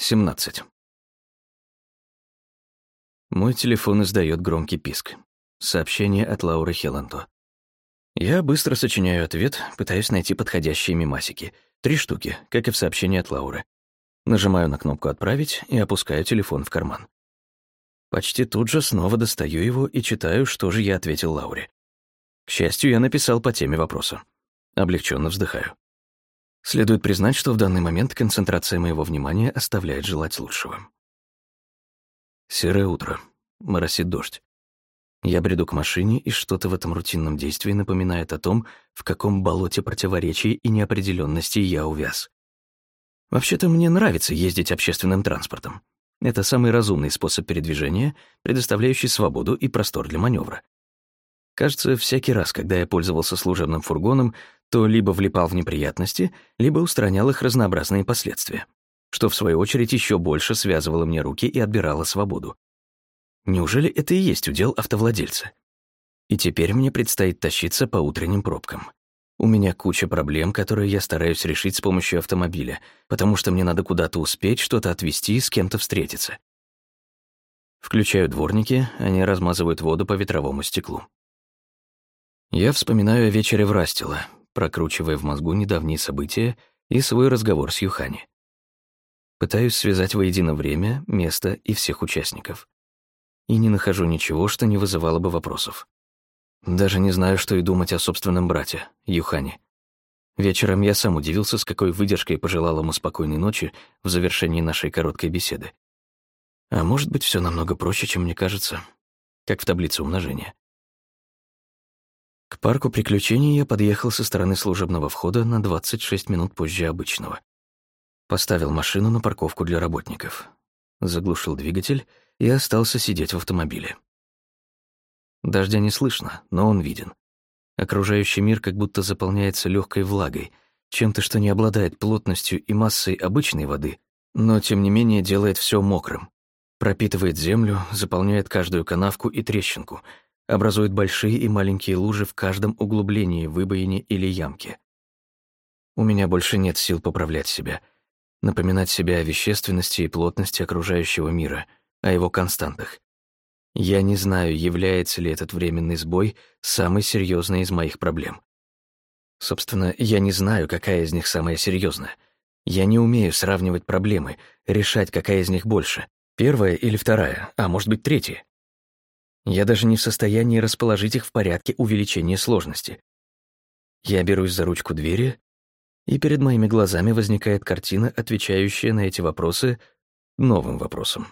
17. Мой телефон издает громкий писк. Сообщение от Лауры Хелланто. Я быстро сочиняю ответ, пытаюсь найти подходящие мимасики. Три штуки, как и в сообщении от Лауры. Нажимаю на кнопку «Отправить» и опускаю телефон в карман. Почти тут же снова достаю его и читаю, что же я ответил Лауре. К счастью, я написал по теме вопроса. Облегченно вздыхаю. Следует признать, что в данный момент концентрация моего внимания оставляет желать лучшего. Серое утро. Моросит дождь. Я бреду к машине, и что-то в этом рутинном действии напоминает о том, в каком болоте противоречий и неопределенности я увяз. Вообще-то мне нравится ездить общественным транспортом. Это самый разумный способ передвижения, предоставляющий свободу и простор для маневра. Кажется, всякий раз, когда я пользовался служебным фургоном, то либо влипал в неприятности, либо устранял их разнообразные последствия, что в свою очередь еще больше связывало мне руки и отбирало свободу. Неужели это и есть удел автовладельца? И теперь мне предстоит тащиться по утренним пробкам. У меня куча проблем, которые я стараюсь решить с помощью автомобиля, потому что мне надо куда-то успеть, что-то отвезти и с кем-то встретиться. Включаю дворники, они размазывают воду по ветровому стеклу. Я вспоминаю о вечере в Растила, прокручивая в мозгу недавние события и свой разговор с Юхани. Пытаюсь связать воедино время, место и всех участников. И не нахожу ничего, что не вызывало бы вопросов. Даже не знаю, что и думать о собственном брате, Юхани. Вечером я сам удивился, с какой выдержкой пожелал ему спокойной ночи в завершении нашей короткой беседы. А может быть, все намного проще, чем мне кажется, как в таблице умножения. К парку приключений я подъехал со стороны служебного входа на 26 минут позже обычного. Поставил машину на парковку для работников. Заглушил двигатель и остался сидеть в автомобиле. Дождя не слышно, но он виден. Окружающий мир как будто заполняется легкой влагой, чем-то, что не обладает плотностью и массой обычной воды, но тем не менее делает все мокрым. Пропитывает землю, заполняет каждую канавку и трещинку — образуют большие и маленькие лужи в каждом углублении, выбоине или ямке. У меня больше нет сил поправлять себя, напоминать себе о вещественности и плотности окружающего мира, о его константах. Я не знаю, является ли этот временный сбой самой серьезной из моих проблем. Собственно, я не знаю, какая из них самая серьезная. Я не умею сравнивать проблемы, решать, какая из них больше, первая или вторая, а может быть, третья. Я даже не в состоянии расположить их в порядке увеличения сложности. Я берусь за ручку двери, и перед моими глазами возникает картина, отвечающая на эти вопросы новым вопросом.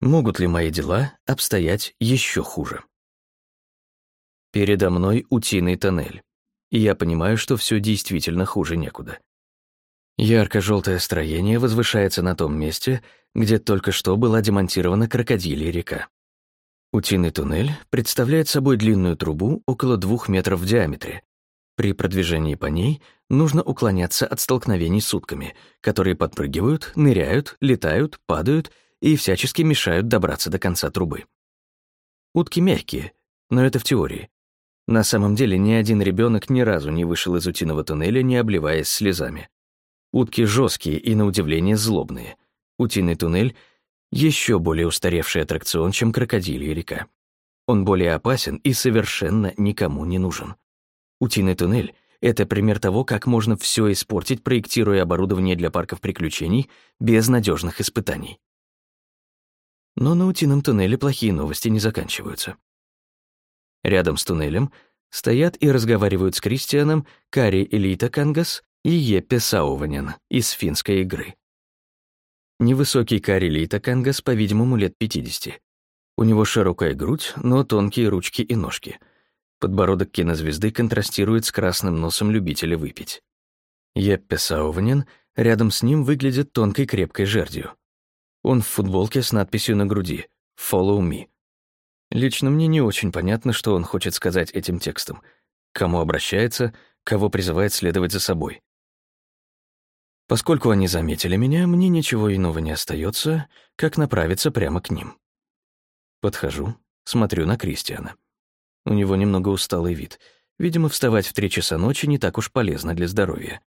Могут ли мои дела обстоять еще хуже? Передо мной утиный тоннель, и я понимаю, что все действительно хуже некуда. Ярко-желтое строение возвышается на том месте, где только что была демонтирована крокодилья река. Утиный туннель представляет собой длинную трубу около двух метров в диаметре. При продвижении по ней нужно уклоняться от столкновений с утками, которые подпрыгивают, ныряют, летают, падают и всячески мешают добраться до конца трубы. Утки мягкие, но это в теории. На самом деле ни один ребенок ни разу не вышел из утиного туннеля, не обливаясь слезами. Утки жесткие и, на удивление, злобные. Утиный туннель — еще более устаревший аттракцион, чем крокодилья река. Он более опасен и совершенно никому не нужен. Утиный туннель — это пример того, как можно все испортить, проектируя оборудование для парков приключений без надежных испытаний. Но на утином туннеле плохие новости не заканчиваются. Рядом с туннелем стоят и разговаривают с Кристианом Кари Лиитокангас и Еппе Сауванен из финской игры. Невысокий Кари Лиитокангас, по-видимому, лет 50. У него широкая грудь, но тонкие ручки и ножки. Подбородок кинозвезды контрастирует с красным носом любителя выпить. Еппе Сауванен рядом с ним выглядит тонкой крепкой жердью. Он в футболке с надписью на груди «Follow me». Лично мне не очень понятно, что он хочет сказать этим текстом, кому обращается, кого призывает следовать за собой. Поскольку они заметили меня, мне ничего иного не остается, как направиться прямо к ним. Подхожу, смотрю на Кристиана. У него немного усталый вид. Видимо, вставать в три часа ночи не так уж полезно для здоровья.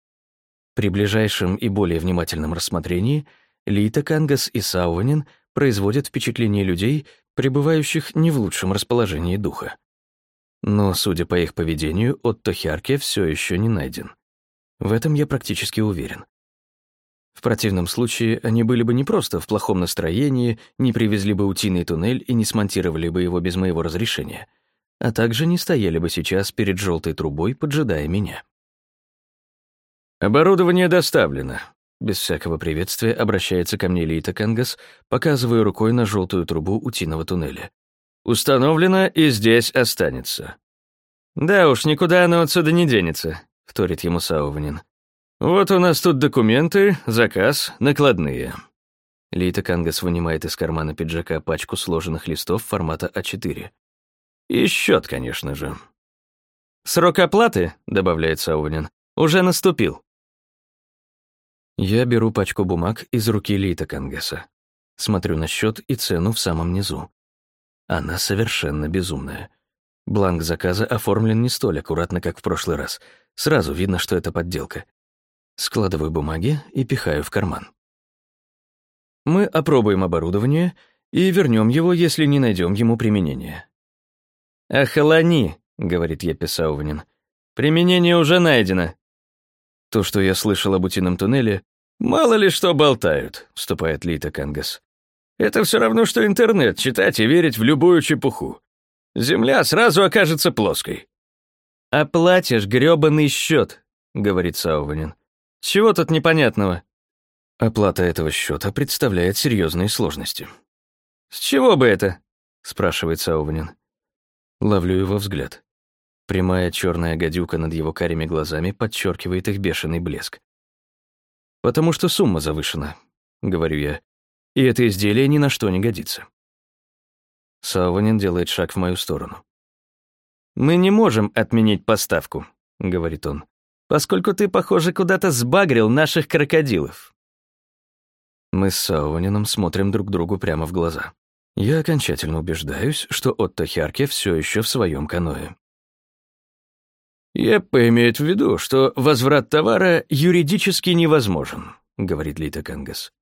При ближайшем и более внимательном рассмотрении Лита, Кангас и Сауванин производят впечатление людей, пребывающих не в лучшем расположении духа. Но, судя по их поведению, Отто Хярке все еще не найден. В этом я практически уверен. В противном случае они были бы не просто в плохом настроении, не привезли бы утиный туннель и не смонтировали бы его без моего разрешения, а также не стояли бы сейчас перед желтой трубой, поджидая меня. «Оборудование доставлено», — без всякого приветствия обращается ко мне Лиитокангас, показывая рукой на желтую трубу утиного туннеля. «Установлено и здесь останется». «Да уж, никуда оно отсюда не денется», — вторит ему Сауванен. «Вот у нас тут документы, заказ, накладные». Лиитокангас вынимает из кармана пиджака пачку сложенных листов формата А4. «И счет, конечно же». «Срок оплаты», — добавляет Сауванин, — «уже наступил». Я беру пачку бумаг из руки Лита Кангаса. Смотрю на счет и цену в самом низу. Она совершенно безумная. Бланк заказа оформлен не столь аккуратно, как в прошлый раз. Сразу видно, что это подделка. Складываю бумаги и пихаю в карман. Мы опробуем оборудование и вернем его, если не найдем ему применения. «Охолони», — говорит Епи Сауванин. «Применение уже найдено». То, что я слышал об утином туннеле, «Мало ли что болтают», — вступает Лита Кангас. «Это все равно, что интернет, читать и верить в любую чепуху. Земля сразу окажется плоской». «Оплатишь грёбаный счет», — говорит Сауванин. Чего тут непонятного? Оплата этого счета представляет серьезные сложности. С чего бы это? спрашивает Сауванин. Ловлю его взгляд. Прямая черная гадюка над его карими глазами подчеркивает их бешеный блеск. «Потому что сумма завышена», — говорю я, «и это изделие ни на что не годится». Сауванин делает шаг в мою сторону. «Мы не можем отменить поставку», — говорит он поскольку ты, похоже, куда-то сбагрил наших крокодилов». Мы с Саунином смотрим друг другу прямо в глаза. Я окончательно убеждаюсь, что Отто Хярке все еще в своем каное. «Еппа имеет в виду, что возврат товара юридически невозможен», — говорит Лита Кангас.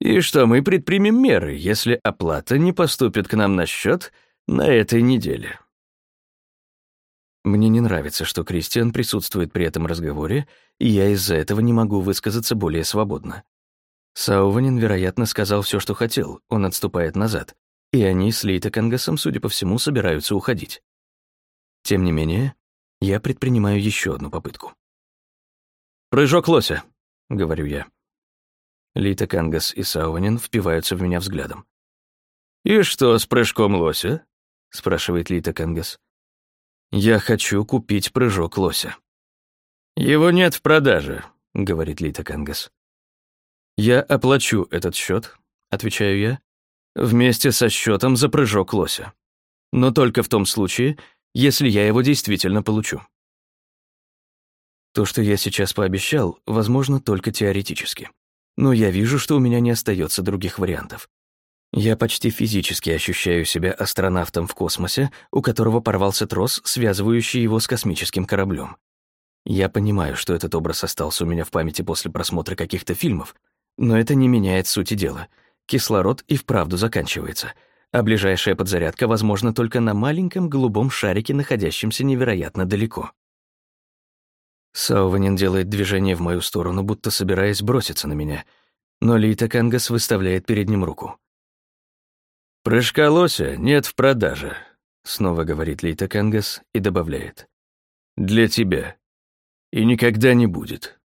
«И что мы предпримем меры, если оплата не поступит к нам на счет на этой неделе». Мне не нравится, что Кристиан присутствует при этом разговоре, и я из-за этого не могу высказаться более свободно. Сауванин, вероятно, сказал все, что хотел, он отступает назад, и они с Лейта Кангасом, судя по всему, собираются уходить. Тем не менее, я предпринимаю еще одну попытку. «Прыжок лося», — говорю я. Лита Кангас и Сауванин впиваются в меня взглядом. «И что с прыжком лося?» — спрашивает Лита Кангас. «Я хочу купить прыжок лося». «Его нет в продаже», — говорит Лита Кангас. «Я оплачу этот счет», — отвечаю я, «вместе со счетом за прыжок лося. Но только в том случае, если я его действительно получу». То, что я сейчас пообещал, возможно только теоретически. Но я вижу, что у меня не остается других вариантов. Я почти физически ощущаю себя астронавтом в космосе, у которого порвался трос, связывающий его с космическим кораблем. Я понимаю, что этот образ остался у меня в памяти после просмотра каких-то фильмов, но это не меняет сути дела. Кислород и вправду заканчивается, а ближайшая подзарядка возможна только на маленьком голубом шарике, находящемся невероятно далеко. Сауванен делает движение в мою сторону, будто собираясь броситься на меня, но Лиитокангас выставляет перед ним руку. «Прыжка лося нет в продаже», — снова говорит Лиитокангас и добавляет. «Для тебя. И никогда не будет».